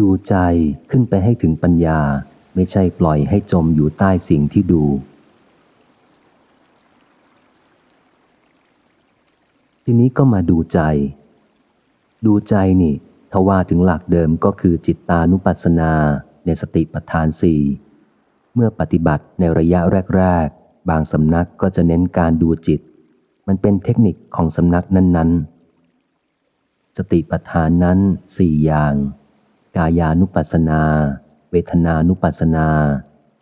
ดูใจขึ้นไปให้ถึงปัญญา ไม่ใช่ปล่อยให้จมอยู่ใต้สิ่งที่ดู ทีนี้ก็มาดูใจ ดูใจนี่ถ้าว่าถึงหลักเดิมก็คือจิตตานุปัสสนาในสติปัฏฐานสี่เมื่อปฏิบัติในระยะแรก ๆ บางสำนักก็จะเน้นการดูจิต มันเป็นเทคนิคของสำนักนั้น ๆ สติปัฏฐานนั้นสี่อย่าง กายานุปัสสนา เวทนานุปัสสนา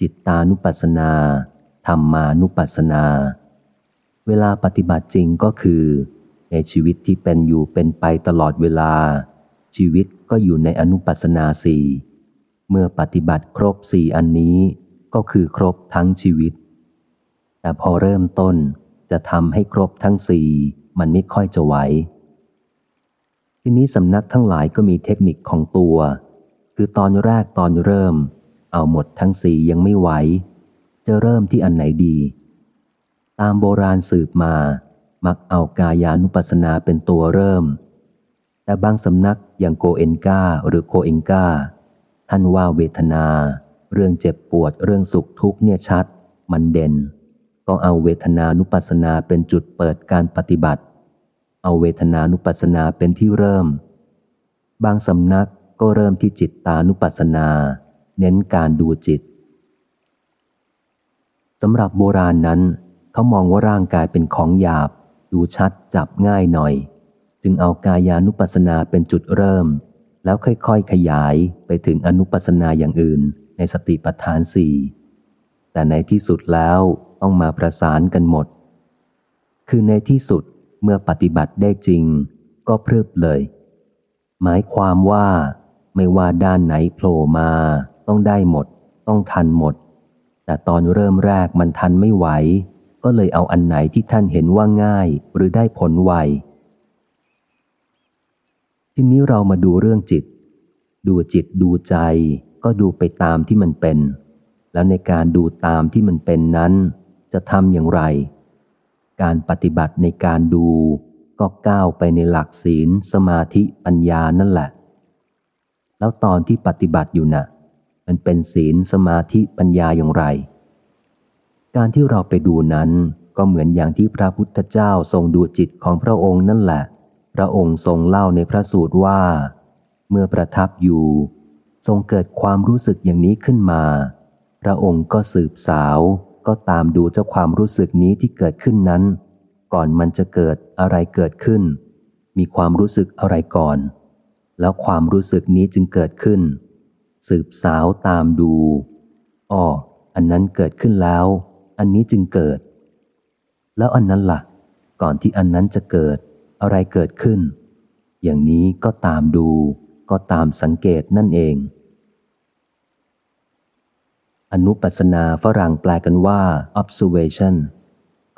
จิตตานุปัสสนา ธรรมานุปัสสนา เวลาปฏิบัติจริงก็คือ ในชีวิตที่เป็นอยู่เป็นไปตลอดเวลา ชีวิตก็อยู่ในอนุปัสสนาสี่เมื่อปฏิบัติครบสี่อันนี้ก็คือครบทั้งชีวิต แต่พอเริ่มต้นจะทำให้ครบทั้งสี่มันไม่ค่อยจะไหว ทีนี้สำนักทั้งหลายก็มีเทคนิคของตัว คือตอนแรกตอนเริ่ม เอาหมดทั้งสี่ยังไม่ไหว จะเริ่มที่อันไหนดี ตามโบราณสืบมา มักเอากายานุปัสสนาเป็นตัวเริ่ม แต่บางสำนักอย่างโกเอนกาหรือโคเอนกาท่านว่าเวทนา เรื่องเจ็บปวดเรื่องสุขทุกข์เนี่ยชัด มันเด่น ก็เอาเวทนานุปัสสนาเป็นจุดเปิดการปฏิบัติ เอาเวทนานุปัสสนาเป็นที่เริ่ม บางสำนักก็เริ่มที่จิตตานุปัสสนา เน้นการดูจิตสำหรับโบราณนั้น เขามองว่าร่างกายเป็นของหยาบ ดูชัดจับง่ายหน่อย จึงเอากายานุปัสสนาเป็นจุดเริ่ม แล้วค่อยๆขยายไปถึงอนุปัสนาอย่างอื่น ในสติปัฏฐานสี่แต่ในที่สุดแล้วต้องมาประสานกันหมด คือในที่สุด เมื่อปฏิบัติได้จริง ก็พรึบเลย หมายความว่า ไม่ว่าด้านไหนโผล่มา ต้องได้หมด ต้องทันหมด แต่ตอนเริ่มแรกมันทันไม่ไหว ก็เลยเอาอันไหนที่ท่านเห็นว่าง่ายหรือได้ผลไวทีนี้เรามาดูเรื่องจิต ดูจิตดูใจ ก็ดูไปตามที่มันเป็น แล้วในการดูตามที่มันเป็นนั้น จะทำอย่างไร การปฏิบัติในการดู ก็ก้าวไปในหลักศีล สมาธิปัญญานั่นแหละ แล้วตอนที่ปฏิบัติอยู่นะ่ะ มันเป็นศีลสมาธิปัญญาอย่างไร การที่เราไปดูนั้นก็เหมือนอย่างที่พระพุทธเจ้าทรงดูจิตของพระองค์นั่นแหละ พระองค์ทรงเล่าในพระสูตรว่า เมื่อประทับอยู่ ทรงเกิดความรู้สึกอย่างนี้ขึ้นมา พระองค์ก็สืบสาว ก็ตามดูเจ้าความรู้สึกนี้ที่เกิดขึ้นนั้น ก่อนมันจะเกิดอะไรเกิดขึ้น มีความรู้สึกอะไรก่อน แล้วความรู้สึกนี้จึงเกิดขึ้น สืบสาวตามดูอ้ออันนั้นเกิดขึ้นแล้ว อันนี้จึงเกิด แล้วอันนั้นละ่ะ ก่อนที่อันนั้นจะเกิด อะไรเกิดขึ้น อย่างนี้ก็ตามดู ก็ตามสังเกตนั่นเอง อนุปัสนาฝรั่งแปลกันว่า observation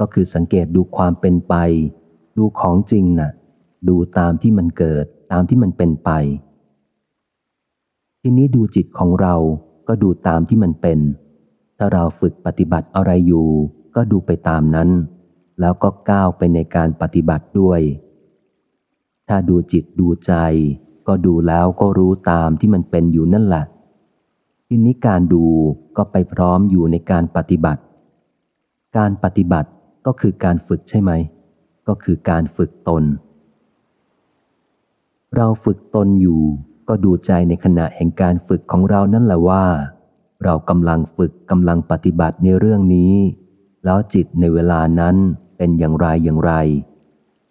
ก็คือสังเกตดูความเป็นไป ดูของจริงนะ่ะ ดูตามที่มันเกิด ตามที่มันเป็นไป ทีนี้ดูจิตของเราก็ดูตามที่มันเป็น ถ้าเราฝึกปฏิบัติอะไรอยู่ ก็ดูไปตามนั้น แล้วก็ก้าวไปในการปฏิบัติด้วย ถ้าดูจิตดูใจ ก็ดูแล้วก็รู้ตามที่มันเป็นอยู่นั่นแหละ ทีนี้การดูก็ไปพร้อมอยู่ในการปฏิบัติ การปฏิบัติก็คือการฝึกใช่ไหม ก็คือการฝึกตน เราฝึกตนอยู่ก็ดูใจในขณะแห่งการฝึกของเรานั่นแหละว่า เรากำลังฝึกกำลังปฏิบัติในเรื่องนี้ แล้วจิตในเวลานั้นเป็นอย่างไรอย่างไร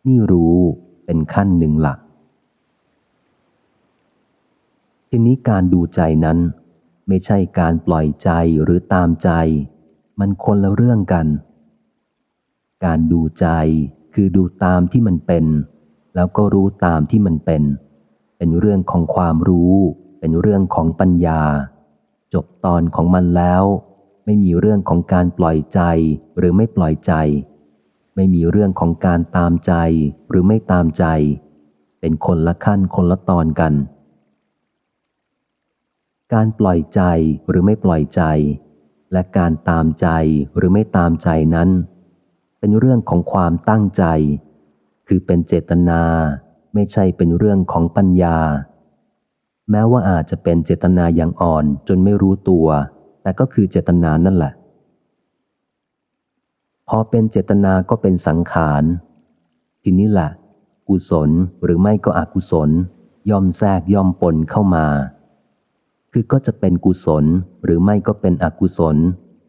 นี่รู้เป็นขั้นหนึ่งหลัก ทีนี้การดูใจนั้น ไม่ใช่การปล่อยใจหรือตามใจ มันคนละเรื่องกัน การดูใจคือดูตามที่มันเป็น แล้วก็รู้ตามที่มันเป็น เป็นเรื่องของความรู้ เป็นเรื่องของปัญญา จบตอนของมันแล้ว ไม่มีเรื่องของการปล่อยใจหรือไม่ปล่อยใจ ไม่มีเรื่องของการตามใจหรือไม่ตามใจ เป็นคนละขั้นคนละตอนกัน การปล่อยใจหรือไม่ปล่อยใจ และการตามใจหรือไม่ตามใจนั้น เป็นเรื่องของความตั้งใจ คือเป็นเจตนา ไม่ใช่เป็นเรื่องของปัญญา แม้ว่าอาจจะเป็นเจตนาอย่างอ่อนจนไม่รู้ตัว แต่ก็คือเจตนานั่นแหละ พอเป็นเจตนาก็เป็นสังขาร ทีนี้แหละกุศลหรือไม่ก็อกุศล ย่อมแทรกย่อมปนเข้ามา คือก็จะเป็นกุศลหรือไม่ก็เป็นอกุศล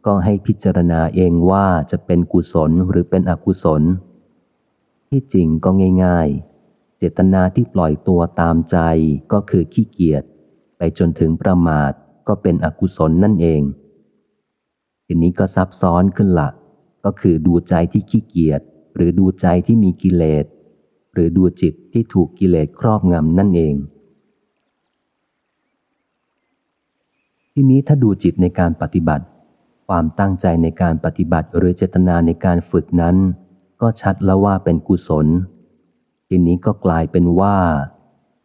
ก็ให้พิจารณาเองว่าจะเป็นกุศลหรือเป็นอกุศล ที่จริงก็ง่าย ๆ เจตนาที่ปล่อยตัวตามใจก็คือขี้เกียจไปจนถึงประมาทก็เป็นอกุศลนั่นเองทีนี้ก็ซับซ้อนขึ้นละก็คือดูใจที่ขี้เกียจหรือดูใจที่มีกิเลสหรือดูจิตที่ถูกกิเลสครอบงำนั่นเอง ทีนี้ถ้าดูจิตในการปฏิบัติ ความตั้งใจในการปฏิบัติหรือเจตนาในการฝึกนั้น ก็ชัดแล้วว่าเป็นกุศล ทีนี้ก็กลายเป็นว่า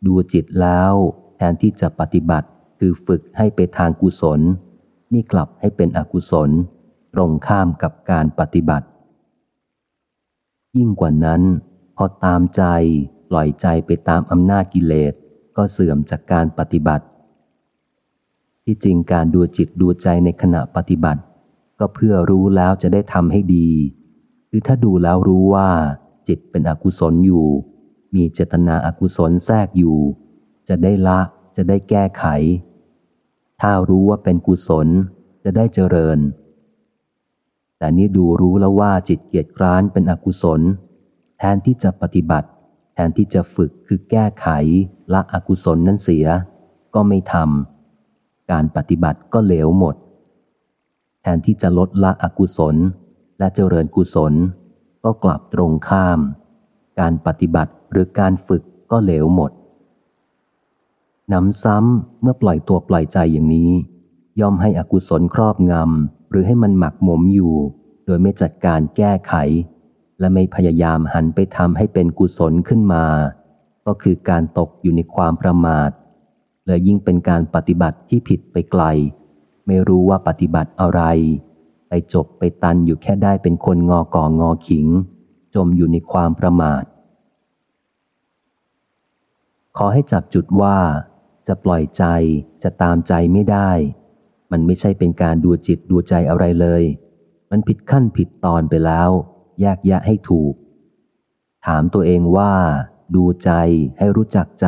ดูจิตแล้วแทนที่จะปฏิบัติคือฝึกให้ไปทางกุศล นี่กลับให้เป็นอกุศล ตรงข้ามกับการปฏิบัติ ยิ่งกว่านั้น พอตามใจปล่อยใจไปตามอำนาจกิเลสก็เสื่อมจากการปฏิบัติ ที่จริงการดูจิตดูใจในขณะปฏิบัติ ก็เพื่อรู้แล้วจะได้ทำให้ดี คือถ้าดูแล้วรู้ว่า จิตเป็นอกุศลอยู่ มีเจตนาอากุศลแทรกอยู่ จะได้ละจะได้แก้ไข ถ้ารู้ว่าเป็นกุศลจะได้เจริญ แต่นี่ดูรู้แล้วว่าจิตเกียจคร้านเป็นอกุศล แทนที่จะปฏิบัติ แทนที่จะฝึกคือแก้ไขละอกุศลนั้นเสีย ก็ไม่ทำ การปฏิบัติก็เหลวหมด แทนที่จะลดละอกุศลและเจริญกุศล ก็กลับตรงข้าม การปฏิบัติหรือการฝึกก็เหลวหมดนำซ้ำเมื่อปล่อยตัวปล่อยใจอย่างนี้ ย่อมให้อกุศลครอบงำหรือให้มันหมักหมมอยู่ โดยไม่จัดการแก้ไข และไม่พยายามหันไปทำให้เป็นกุศลขึ้นมา ก็คือการตกอยู่ในความประมาท และยิ่งเป็นการปฏิบัติที่ผิดไปไกล ไม่รู้ว่าปฏิบัติอะไร ไปจบไปตันอยู่แค่ได้เป็นคนงอกองอขิง จมอยู่ในความประมาท ขอให้จับจุดว่า จะปล่อยใจจะตามใจไม่ได้ มันไม่ใช่เป็นการดูจิตดูใจอะไรเลย มันผิดขั้นผิดตอนไปแล้ว แยกแยะให้ถูก ถามตัวเองว่า ดูใจให้รู้จักใจ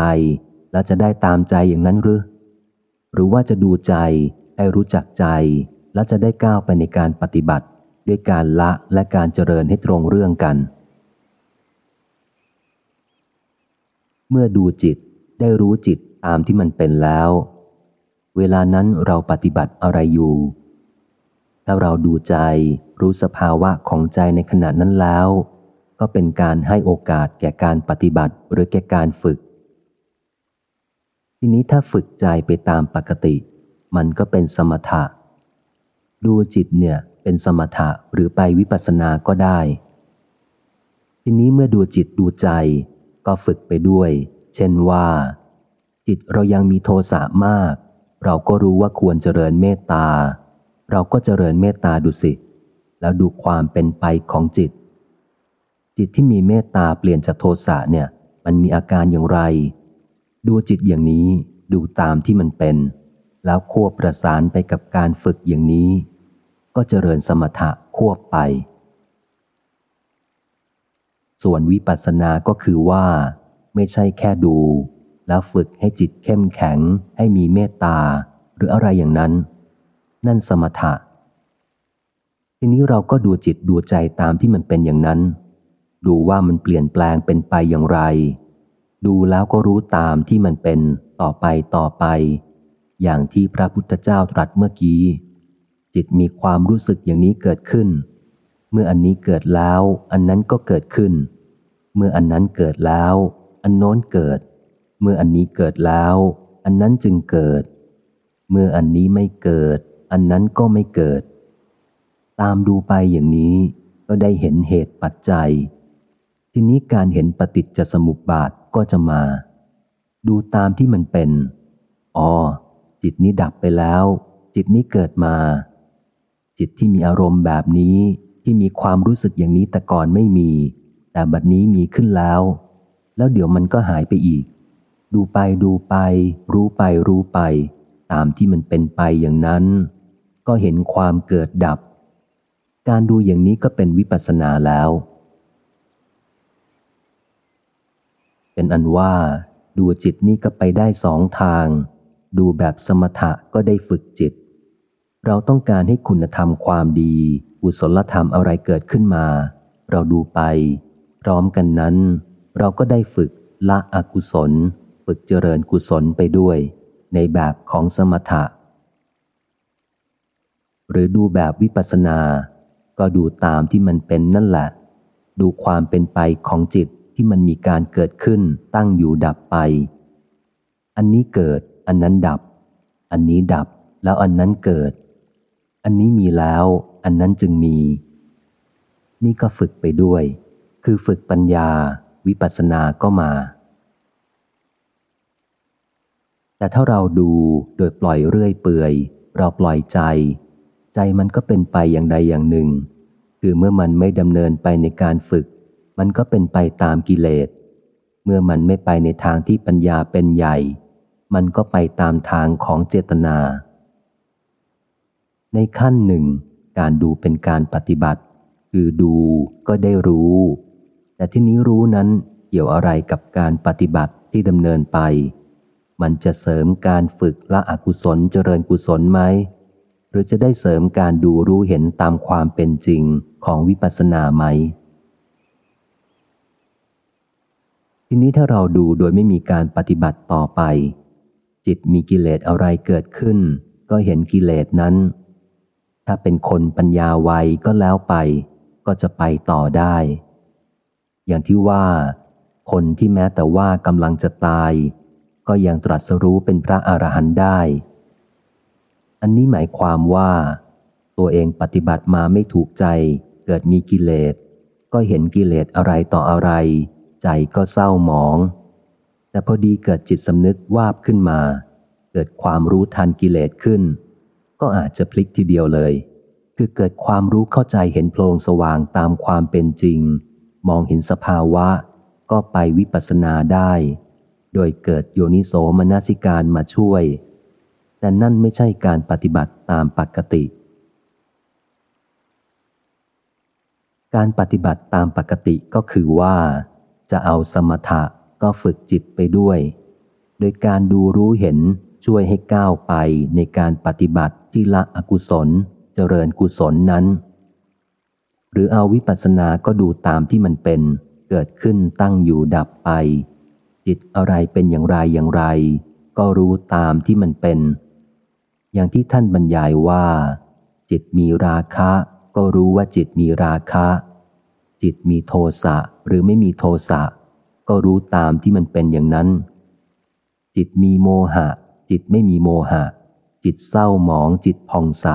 แล้วจะได้ตามใจอย่างนั้นหรือ หรือว่าจะดูใจให้รู้จักใจ แล้วจะได้ก้าวไปในการปฏิบัติ ด้วยการละและการเจริญให้ตรงเรื่องกัน เมื่อดูจิตได้รู้จิตตามที่มันเป็นแล้ว เวลานั้นเราปฏิบัติอะไรอยู่ ถ้าเราดูใจรู้สภาวะของใจในขณะนั้นแล้ว ก็เป็นการให้โอกาสแก่การปฏิบัติหรือแก่การฝึก ทีนี้ถ้าฝึกใจไปตามปกติ มันก็เป็นสมถะ ดูจิตเนี่ยเป็นสมถะหรือไปวิปัสสนาก็ได้ ทีนี้เมื่อดูจิตดูใจ ก็ฝึกไปด้วย เช่นว่า จิตเรายังมีโทสะมาก เราก็รู้ว่าควรเจริญเมตตา เราก็เจริญเมตตาดูสิ แล้วดูความเป็นไปของจิต จิตที่มีเมตตาเปลี่ยนจากโทสะเนี่ย มันมีอาการอย่างไร ดูจิตอย่างนี้ดูตามที่มันเป็น แล้วควบประสานไปกับการฝึกอย่างนี้ ก็เจริญสมถะควบไป ส่วนวิปัสสนาก็คือว่า ไม่ใช่แค่ดู แล้วฝึกให้จิตเข้มแข็ง ให้มีเมตตา หรืออะไรอย่างนั้น นั่นสมถะ ทีนี้เราก็ดูจิตดูใจตามที่มันเป็นอย่างนั้น ดูว่ามันเปลี่ยนแปลงเป็นไปอย่างไร ดูแล้วก็รู้ตามที่มันเป็นต่อไปต่อไป อย่างที่พระพุทธเจ้าตรัสเมื่อกี้ จิตมีความรู้สึกอย่างนี้เกิดขึ้น เมื่ออันนี้เกิดแล้ว อันนั้นก็เกิดขึ้น เมื่ออันนั้นเกิดแล้ว อันโน้นเกิด เมื่ออันนี้เกิดแล้ว อันนั้นจึงเกิด เมื่ออันนี้ไม่เกิด อันนั้นก็ไม่เกิด ตามดูไปอย่างนี้ก็ได้เห็นเหตุปัจจัย ทีนี้การเห็นปฏิจจสมุปบาท ก็จะมา ดูตามที่มันเป็นอ๋อจิตนี้ดับไปแล้ว จิตนี้เกิดมา จิตที่มีอารมณ์แบบนี้ที่มีความรู้สึกอย่างนี้แต่ก่อนไม่มี แต่บัดนี้มีขึ้นแล้ว แล้วเดี๋ยวมันก็หายไปอีก ดูไปดูไป รู้ไปรู้ไป ตามที่มันเป็นไปอย่างนั้น ก็เห็นความเกิดดับ การดูอย่างนี้ก็เป็นวิปัสสนาแล้ว เป็นอันว่า ดูจิตนี่ก็ไปได้สองทาง ดูแบบสมถะก็ได้ฝึกจิต เราต้องการให้คุณธรรมความดีกุศลธรรมอะไรเกิดขึ้นมา เราดูไป พร้อมกันนั้น เราก็ได้ฝึกละอกุศล ฝึกเจริญกุศลไปด้วย ในแบบของสมถะ หรือดูแบบวิปัสสนา ก็ดูตามที่มันเป็นนั่นแหละ ดูความเป็นไปของจิต ที่มันมีการเกิดขึ้นตั้งอยู่ดับไป อันนี้เกิด อันนั้นดับ อันนี้ดับแล้วอันนั้นเกิด อันนี้มีแล้ว อันนั้นจึงมี นี่ก็ฝึกไปด้วย คือฝึกปัญญา วิปัสสนาก็มา แต่ถ้าเราดูโดยปล่อยเรื่อยเปื่อย เราปล่อยใจ ใจมันก็เป็นไปอย่างใดอย่างหนึ่ง คือเมื่อมันไม่ดำเนินไปในการฝึก มันก็เป็นไปตามกิเลส เมื่อมันไม่ไปในทางที่ปัญญาเป็นใหญ่ มันก็ไปตามทางของเจตนา ในขั้นหนึ่ง การดูเป็นการปฏิบัติ คือดูก็ได้รู้ แต่ที่นี้รู้นั้นเกี่ยวอะไรกับการปฏิบัติที่ดำเนินไป มันจะเสริมการฝึกละอกุศลเจริญกุศลไหม หรือจะได้เสริมการดูรู้เห็นตามความเป็นจริงของวิปัสสนาไหม ทีนี้ถ้าเราดูโดยไม่มีการปฏิบัติต่อไป จิตมีกิเลสอะไรเกิดขึ้น ก็เห็นกิเลสนั้น ถ้าเป็นคนปัญญาไวก็แล้วไป ก็จะไปต่อได้ อย่างที่ว่า คนที่แม้แต่ว่ากำลังจะตาย ก็ยังตรัสรู้เป็นพระอรหันต์ได้ อันนี้หมายความว่า ตัวเองปฏิบัติมาไม่ถูกใจ เกิดมีกิเลสก็เห็นกิเลสอะไรต่ออะไร ใจก็เศร้าหมอง แต่พอดีเกิดจิตสำนึกวาบขึ้นมา เกิดความรู้ทันกิเลสขึ้น ก็อาจจะพลิกทีเดียวเลย คือเกิดความรู้เข้าใจเห็นโพลงสว่างตามความเป็นจริง มองเห็นสภาวะ ก็ไปวิปัสสนาได้ โดยเกิดโยนิโสมนสิการมาช่วย แต่นั่นไม่ใช่การปฏิบัติตามปกติการปฏิบัติตามปกติก็คือว่า จะเอาสมถะก็ฝึกจิตไปด้วย โดยการดูรู้เห็นช่วยให้ก้าวไปในการปฏิบัติที่ละอกุศลเจริญกุศลนั้น หรือเอาวิปัสสนาก็ดูตามที่มันเป็น เกิดขึ้นตั้งอยู่ดับไป จิตอะไรเป็นอย่างไรอย่างไร ก็รู้ตามที่มันเป็น อย่างที่ท่านบรรยายว่า จิตมีราคะ ก็รู้ว่าจิตมีราคะ จิตมีโทสะ หรือไม่มีโทสะก็รู้ตามที่มันเป็นอย่างนั้น จิตมีโมหะ จิตไม่มีโมหะ จิตเศร้าหมอง จิตผ่องใส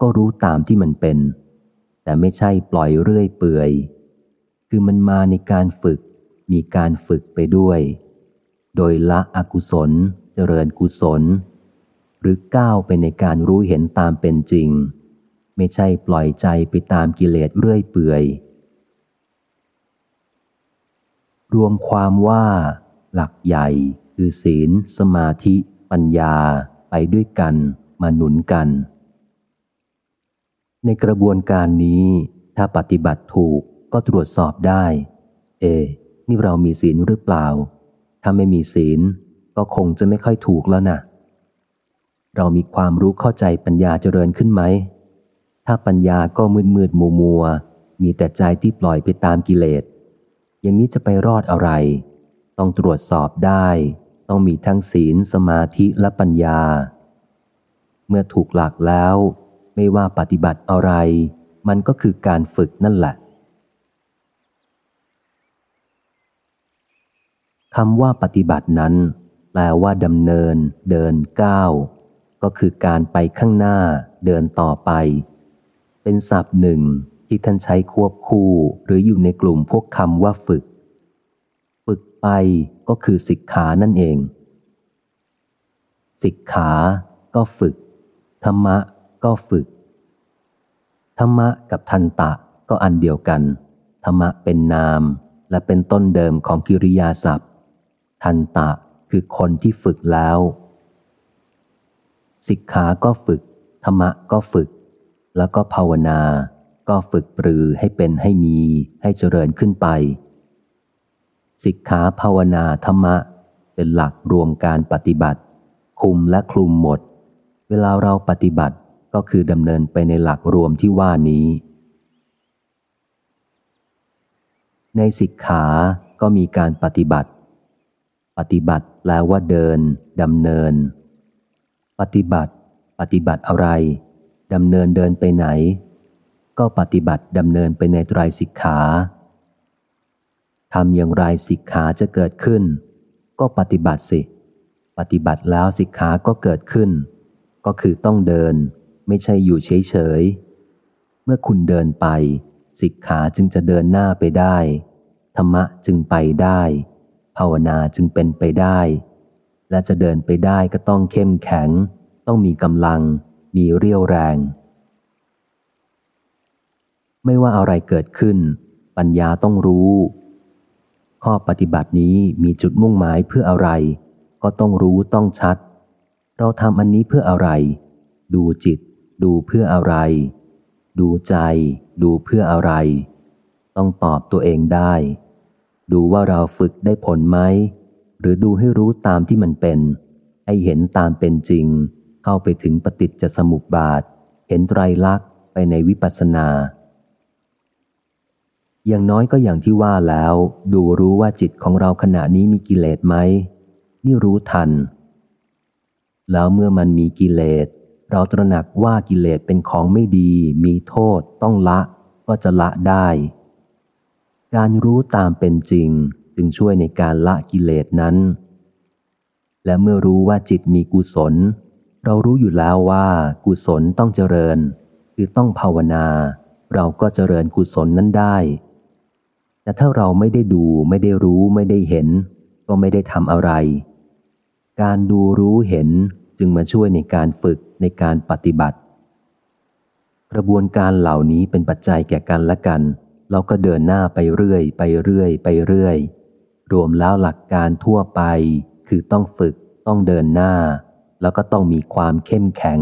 ก็รู้ตามที่มันเป็น แต่ไม่ใช่ปล่อยเรื่อยเปื่อย คือมันมาในการฝึก มีการฝึกไปด้วย โดยละอกุศล เจริญกุศล หรือก้าวไปในการรู้เห็นตามเป็นจริง ไม่ใช่ปล่อยใจไปตามกิเลสเรื่อยเปื่อย รวมความว่า หลักใหญ่คือศีล สมาธิ ปัญญาไปด้วยกันมาหนุนกัน ในกระบวนการนี้ ถ้าปฏิบัติถูกก็ตรวจสอบได้ เอ นี่เรามีศีลหรือเปล่า ถ้าไม่มีศีล ก็คงจะไม่ค่อยถูกแล้วนะเรามีความรู้เข้าใจปัญญาเจริญขึ้นไหม ถ้าปัญญาก็มืดมืดมัวมัวมีแต่ใจที่ปล่อยไปตามกิเลส อย่างนี้จะไปรอดอะไร ต้องตรวจสอบได้ ต้องมีทั้งศีลสมาธิและปัญญา เมื่อถูกหลักแล้ว ไม่ว่าปฏิบัติอะไร มันก็คือการฝึกนั่นแหละคำว่าปฏิบัตินั้น แปลว่าดำเนิน เดินก้าวก็คือการไปข้างหน้า เดินต่อไป เป็นศัพท์หนึ่ง ที่ท่านใช้ควบคู่หรืออยู่ในกลุ่มพวกคำว่าฝึก ฝึกไปก็คือสิกขานั่นเอง สิกขา ก็ฝึก ธรรมะ ก็ฝึก ธรรมะกับทันตะก็อันเดียวกัน ธรรมะเป็นนามและเป็นต้นเดิมของกิริยาศัพท์ ทันตะคือคนที่ฝึกแล้ว สิกขา ก็ฝึก ธรรมะ ก็ฝึก แล้วก็ภาวนา ก็ฝึกปรือให้เป็นให้มีให้เจริญขึ้นไป สิกขาภาวนาธรรมะ เป็นหลักรวมการปฏิบัติ คุมและคลุมหมด เวลาเราปฏิบัติก็คือดำเนินไปในหลักรวมที่ว่านี้ ในสิกขาก็มีการปฏิบัติ ปฏิบัติแปลว่าเดินดำเนิน ปฏิบัติ ปฏิบัติอะไรดำเนินเดินไปไหน ก็ปฏิบัติดำเนินไปในไตรสิกขาทำอย่างไรสิกขาจะเกิดขึ้น ก็ปฏิบัติสิ ปฏิบัติแล้วสิกขาก็เกิดขึ้น ก็คือต้องเดิน ไม่ใช่อยู่เฉยๆเมื่อคุณเดินไป สิกขาจึงจะเดินหน้าไปได้ ธรรมะจึงไปได้ ภาวนาจึงเป็นไปได้ และจะเดินไปได้ก็ต้องเข้มแข็ง ต้องมีกำลัง มีเรี่ยวแรง ไม่ว่าอะไรเกิดขึ้น ปัญญาต้องรู้ ข้อปฏิบัตินี้มีจุดมุ่งหมายเพื่ออะไร ก็ต้องรู้ต้องชัด เราทำอันนี้เพื่ออะไร ดูจิต ดูเพื่ออะไร ดูใจ ดูเพื่ออะไร ต้องตอบตัวเองได้ ดูว่าเราฝึกได้ผลไหม หรือดูให้รู้ตามที่มันเป็น ให้เห็นตามเป็นจริง เข้าไปถึงปฏิจจสมุปบาท เห็นไตรลักษณ์ไปในวิปัสสนา อย่างน้อยก็อย่างที่ว่าแล้ว ดูรู้ว่าจิตของเราขณะนี้มีกิเลสไหม นี่รู้ทัน แล้วเมื่อมันมีกิเลส เราตระหนักว่ากิเลสเป็นของไม่ดี มีโทษ ต้องละ ก็จะละได้ การรู้ตามเป็นจริง จึงช่วยในการละกิเลสนั้น และเมื่อรู้ว่าจิตมีกุศล เรารู้อยู่แล้วว่ากุศลต้องเจริญ คือต้องภาวนา เราก็เจริญกุศลนั้นได้ แต่ถ้าเราไม่ได้ดูไม่ได้รู้ไม่ได้เห็น ก็ไม่ได้ทำอะไร การดูรู้เห็นจึงมาช่วยในการฝึกในการปฏิบัติ กระบวนการเหล่านี้เป็นปัจจัยแก่กันและกัน เราก็เดินหน้าไปเรื่อย ไปเรื่อย ไปเรื่อย รวมแล้วหลักการทั่วไป คือต้องฝึกต้องเดินหน้า แล้วก็ต้องมีความเข้มแข็ง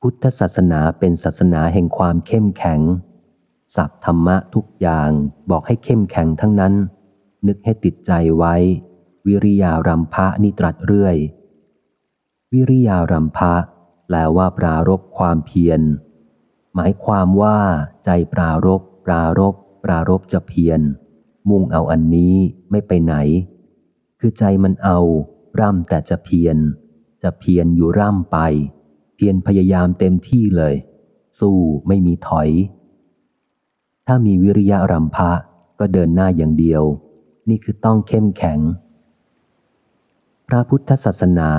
พุทธศาสนาเป็นศาสนาแห่งความเข้มแข็ง สัพธรรมะทุกอย่างบอกให้เข้มแข็งทั้งนั้น นึกให้ติดใจไว้ วิริยารัมภะนิตรัสเรื่อย วิริยารัมภะแปลว่าปรารบความเพียร หมายความว่าใจปรารบปรารบปรารบจะเพียร มุ่งเอาอันนี้ไม่ไปไหน คือใจมันเอา ร่ำแต่จะเพียร จะเพียรอยู่ร่ำไป เพียรพยายามเต็มที่เลย สู้ไม่มีถอย ถ้ามีวิริยะรัมภะก็เดินหน้าอย่างเดียว นี่คือต้องเข้มแข็ง พระพุทธศาสนา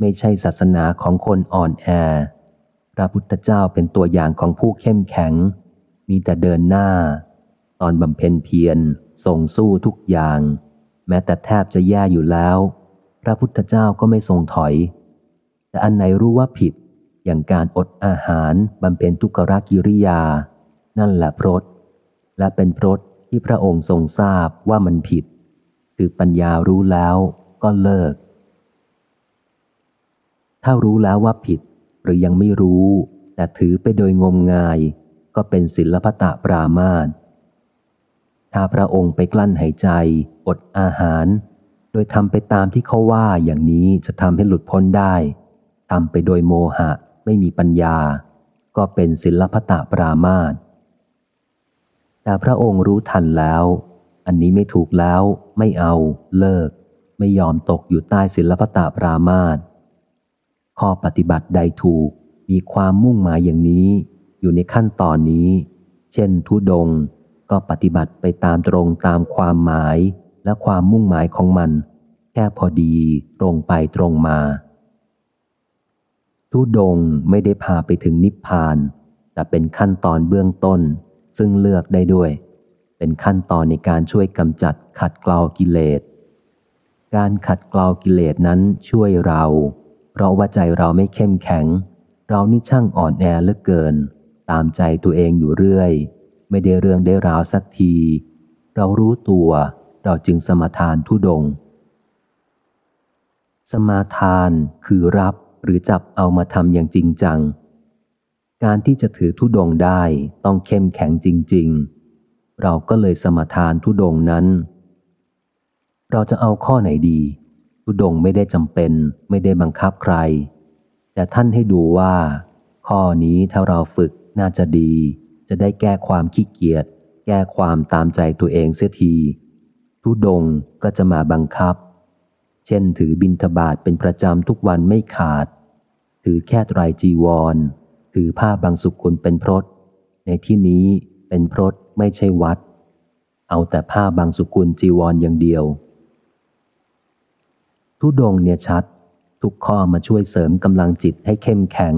ไม่ใช่ศาสนาของคนอ่อนแอ พระพุทธเจ้าเป็นตัวอย่างของผู้เข้มแข็ง มีแต่เดินหน้า ตอนบำเพ็ญเพียรส่งสู้ทุกอย่าง แม้แต่แทบจะแย่อยู่แล้ว พระพุทธเจ้าก็ไม่ทรงถอย แต่อันไหนรู้ว่าผิดอย่างการอดอาหารบำเพ็ญทุกขกิริยา นั่นแหละพรต และเป็นพรตที่พระองค์ทรงทราบว่ามันผิด คือปัญญารู้แล้วก็เลิก ถ้ารู้แล้วว่าผิด หรือยังไม่รู้ แต่ถือไปโดยงมงาย ก็เป็นศิลปตะปรามาตถ้าพระองค์ไปกลั้นหายใจ อดอาหาร โดยทำไปตามที่เขาว่าอย่างนี้จะทำให้หลุดพ้นได้ทำไปโดยโมหะไม่มีปัญญา ก็เป็นศิลปตะปรามาต แต่พระองค์รู้ทันแล้ว อันนี้ไม่ถูกแล้ว ไม่เอา เลิก ไม่ยอมตกอยู่ใต้ศิลปตะปรามาตข้อปฏิบัติใดถูก มีความมุ่งหมายอย่างนี้ อยู่ในขั้นตอนนี้ เช่น ทุดง ก็ปฏิบัติไปตามตรงตามความหมายและความมุ่งหมายของมัน แค่พอดี ตรงไปตรงมา ทุดงไม่ได้พาไปถึงนิพพาน แต่เป็นขั้นตอนเบื้องต้น ซึ่งเลือกได้ด้วย เป็นขั้นตอนในการช่วยกำจัดขัดเกลากิเลส การขัดเกลากิเลสนั้นช่วยเรา เพราะว่าใจเราไม่เข้มแข็ง เรานี่ช่างอ่อนแอเหลือเกิน ตามใจตัวเองอยู่เรื่อย ไม่ได้เรื่องได้ราวสักที เรารู้ตัวเราจึงสมาทานทุดง สมาทานคือรับหรือจับเอามาทำอย่างจริงจัง การที่จะถือทุดงได้ต้องเข้มแข็งจริง ๆ เราก็เลยสมทานทุดงนั้น เราจะเอาข้อไหนดีทุดงไม่ได้จำเป็น ไม่ได้บังคับใคร แต่ท่านให้ดูว่า ข้อนี้ถ้าเราฝึกน่าจะดี จะได้แก้ความขี้เกียจ แก้ความตามใจตัวเองเสียทีทุดงก็จะมาบังคับ เช่นถือบินทบาทเป็นประจำทุกวันไม่ขาด ถือแค่ไตรจีวร ถือผ้าบางสุกุลเป็นพรตในที่นี้เป็นพรตไม่ใช่วัด เอาแต่ผ้าบางสุกุลจีวรอย่างเดียว ทุดงเนี่ยชัด ทุกข้อมาช่วยเสริมกำลังจิตให้เข้มแข็ง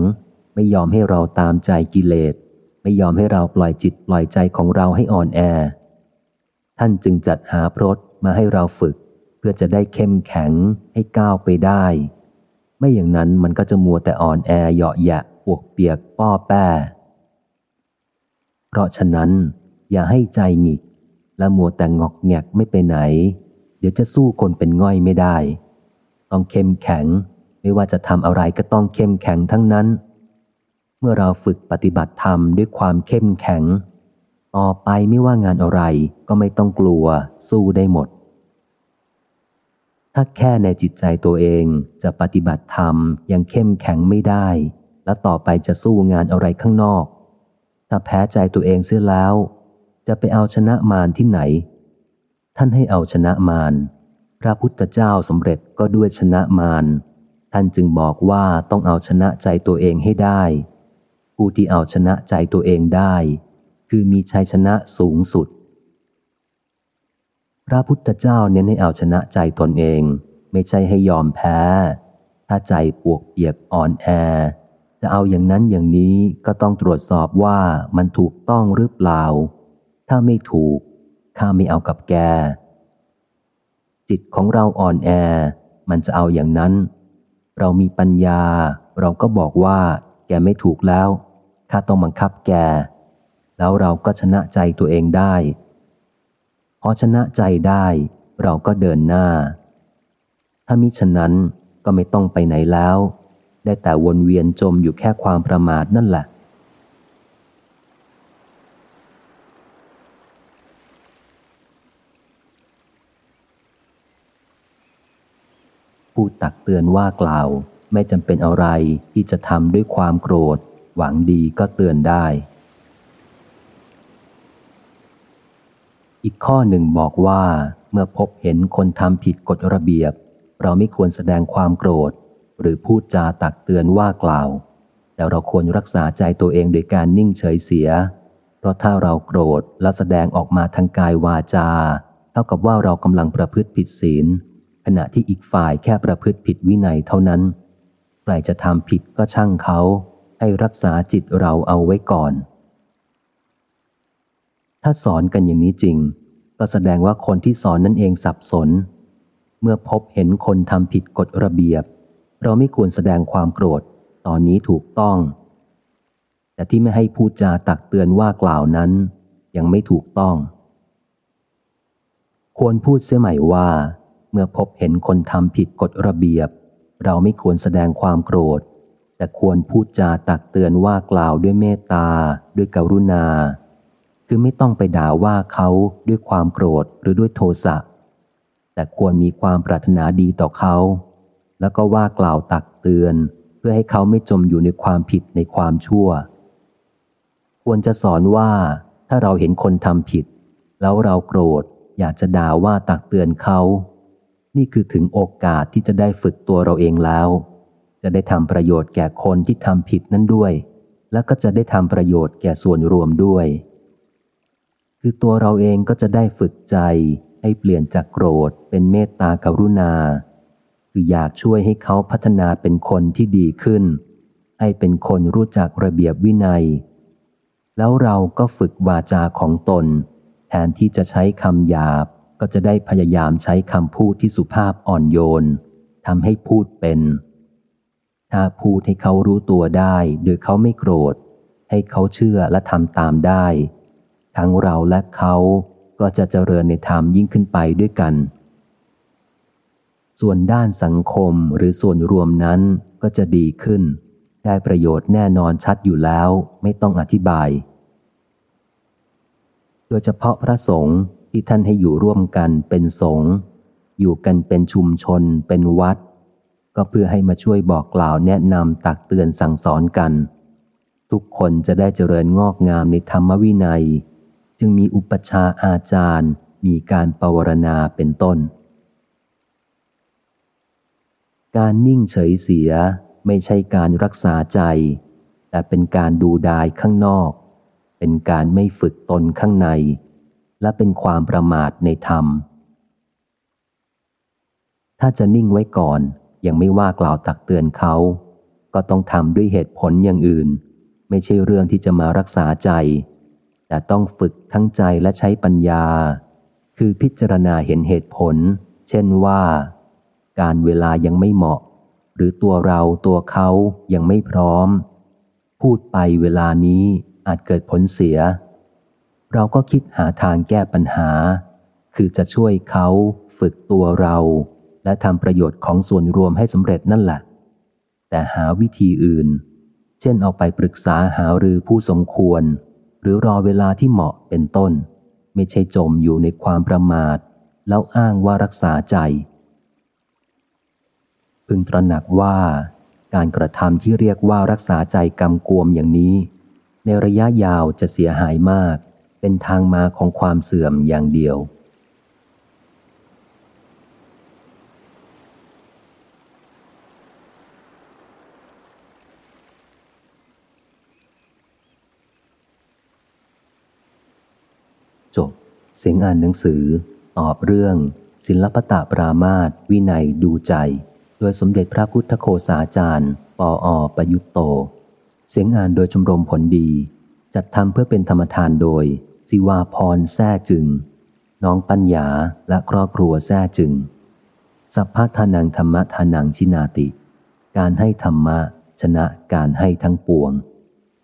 ไม่ยอมให้เราตามใจกิเลส ไม่ยอมให้เราปล่อยจิตปล่อยใจของเราให้อ่อนแอ ท่านจึงจัดหาพรตมาให้เราฝึก เพื่อจะได้เข้มแข็งให้ก้าวไปได้ ไม่อย่างนั้นมันก็จะมัวแต่อ่อนแอเหยาะแยะ ปวกเปียกป้อแป้เพราะฉะนั้น อย่าให้ใจหงิก และมัวแต่งอกแงกไม่ไปไหน เดี๋ยวจะสู้คนเป็นง่อยไม่ได้ ต้องเข้มแข็ง ไม่ว่าจะทำอะไรก็ต้องเข้มแข็งทั้งนั้น เมื่อเราฝึกปฏิบัติธรรมด้วยความเข้มแข็ง ต่อไปไม่ว่างานอะไรก็ไม่ต้องกลัว สู้ได้หมดถ้าแค่ในจิตใจตัวเองจะปฏิบัติธรรมยังเข้มแข็งไม่ได้ แล้วต่อไปจะสู้งานอะไรข้างนอก ถ้าแพ้ใจตัวเองเสียแล้ว จะไปเอาชนะมารที่ไหน ท่านให้เอาชนะมารพระพุทธเจ้าสำเร็จก็ด้วยชนะมารท่านจึงบอกว่าต้องเอาชนะใจตัวเองให้ได้ ผู้ที่เอาชนะใจตัวเองได้ คือมีชัยชนะสูงสุด พระพุทธเจ้าเน้นให้เอาชนะใจตนเอง ไม่ใช่ให้ยอมแพ้ ถ้าใจปวกเปียกอ่อนแอ จะเอาอย่างนั้นอย่างนี้ก็ต้องตรวจสอบว่ามันถูกต้องหรือเปล่า ถ้าไม่ถูก ข้าไม่เอากับแก จิตของเราอ่อนแอ มันจะเอาอย่างนั้น เรามีปัญญา เราก็บอกว่า แกไม่ถูกแล้ว ข้าต้องบังคับแก แล้วเราก็ชนะใจตัวเองได้ พอชนะใจได้ เราก็เดินหน้า ถ้ามิฉะนั้นก็ไม่ต้องไปไหนแล้ว ได้แต่วนเวียนจมอยู่แค่ความประมาทนั่นแหละ ผู้ตักเตือนว่ากล่าวไม่จำเป็นอะไรที่จะทำด้วยความโกรธ หวังดีก็เตือนได้ อีกข้อหนึ่งบอกว่าเมื่อพบเห็นคนทำผิดกฎระเบียบ เราไม่ควรแสดงความโกรธ หรือพูดจาตักเตือนว่ากล่าว แต่เราควรรักษาใจตัวเองโดยการนิ่งเฉยเสีย เพราะถ้าเราโกรธแล้วแสดงออกมาทางกายวาจา เท่ากับว่าเรากำลังประพฤติผิดศีล ขณะที่อีกฝ่ายแค่ประพฤติผิดวินัยเท่านั้น ใครจะทำผิดก็ช่างเขา ให้รักษาจิตเราเอาไว้ก่อน ถ้าสอนกันอย่างนี้จริง ก็แสดงว่าคนที่สอนนั่นเองสับสน เมื่อพบเห็นคนทำผิดกฎระเบียบ เราไม่ควรแสดงความโกรธ ตอนนี้ถูกต้อง แต่ที่ไม่ให้พูดจาตักเตือนว่ากล่าวนั้น ยังไม่ถูกต้อง ควรพูดเสียใหม่ว่า เมื่อพบเห็นคนทำผิดกฎระเบียบ เราไม่ควรแสดงความโกรธ แต่ควรพูดจาตักเตือนว่ากล่าวด้วยเมตตา ด้วยกรุณา คือไม่ต้องไปด่าว่าเขาด้วยความโกรธหรือด้วยโทสะแต่ควรมีความปรารถนาดีต่อเขา แล้วก็ว่ากล่าวตักเตือน เพื่อให้เขาไม่จมอยู่ในความผิดในความชั่ว ควรจะสอนว่าถ้าเราเห็นคนทำผิด แล้วเราโกรธ อยากจะด่าว่าตักเตือนเขา นี่คือถึงโอกาสที่จะได้ฝึกตัวเราเองแล้ว จะได้ทำประโยชน์แก่คนที่ทำผิดนั้นด้วย แล้วก็จะได้ทำประโยชน์แก่ส่วนรวมด้วย คือตัวเราเองก็จะได้ฝึกใจให้เปลี่ยนจากโกรธเป็นเมตตากรุณา คืออยากช่วยให้เขาพัฒนาเป็นคนที่ดีขึ้น ให้เป็นคนรู้จักระเบียบวินัย แล้วเราก็ฝึกวาจาของตน แทนที่จะใช้คำหยาบก็จะได้พยายามใช้คำพูดที่สุภาพอ่อนโยนทำให้พูดเป็น ถ้าพูดให้เขารู้ตัวได้โดยเขาไม่โกรธ ให้เขาเชื่อและทำตามได้ ทั้งเราและเขาก็จะเจริญในธรรมยิ่งขึ้นไปด้วยกัน ส่วนด้านสังคมหรือส่วนรวมนั้นก็จะดีขึ้น ได้ประโยชน์แน่นอนชัดอยู่แล้วไม่ต้องอธิบาย โดยเฉพาะพระสงฆ์ที่ท่านให้อยู่ร่วมกันเป็นสงฆ์อยู่กันเป็นชุมชน เป็นวัด ก็เพื่อให้มาช่วยบอกกล่าวแนะนำตักเตือนสั่งสอนกัน ทุกคนจะได้เจริญงอกงามในธรรมวินัย จึงมีอุปชาอาจารย์ มีการปวารณาเป็นต้น การนิ่งเฉยเสียไม่ใช่การรักษาใจ แต่เป็นการดูดายข้างนอก เป็นการไม่ฝึกตนข้างใน และเป็นความประมาทในธรรม ถ้าจะนิ่งไว้ก่อน ยังไม่ว่ากล่าวตักเตือนเขา ก็ต้องทำด้วยเหตุผลอย่างอื่น ไม่ใช่เรื่องที่จะมารักษาใจ แต่ต้องฝึกทั้งใจและใช้ปัญญา คือพิจารณาเห็นเหตุผล เช่นว่า การเวลายังไม่เหมาะ หรือตัวเราตัวเขายังไม่พร้อม พูดไปเวลานี้อาจเกิดผลเสีย เราก็คิดหาทางแก้ปัญหา คือจะช่วยเขาฝึกตัวเรา และทำประโยชน์ของส่วนรวมให้สำเร็จนั่นแหละ แต่หาวิธีอื่น เช่นเอาไปปรึกษาหารือผู้สมควร หรือรอเวลาที่เหมาะเป็นต้น ไม่ใช่จมอยู่ในความประมาท แล้วอ้างว่ารักษาใจ พึงตระหนักว่าการกระทำที่เรียกว่ารักษาใจกำกวมอย่างนี้ ในระยะยาวจะเสียหายมาก เป็นทางมาของความเสื่อมอย่างเดียว จบ เสียงอ่านหนังสือ ตอบเรื่อง ศิลปตะปรามาตวินัยดูใจ โดยสมเด็จพระพุทธโคสาจารย์ ปออประยุตโต เสียงอ่านโดยชมรมผลดี จัดทำเพื่อเป็นธรรมทานโดย สิวาพรแท้จึง น้องปัญญาและครอบครัวแท้จึง สัพพทานังธรรมทานังชินาติ การให้ธรรมะชนะการให้ทั้งปวง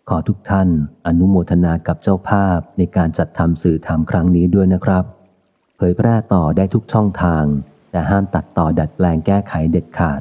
ขอทุกท่านอนุโมทนากับเจ้าภาพในการจัดทำสื่อธรรมครั้งนี้ด้วยนะครับ เผยแพร่ต่อได้ทุกช่องทาง แต่ห้ามตัดต่อดัดแปลงแก้ไขเด็ดขาด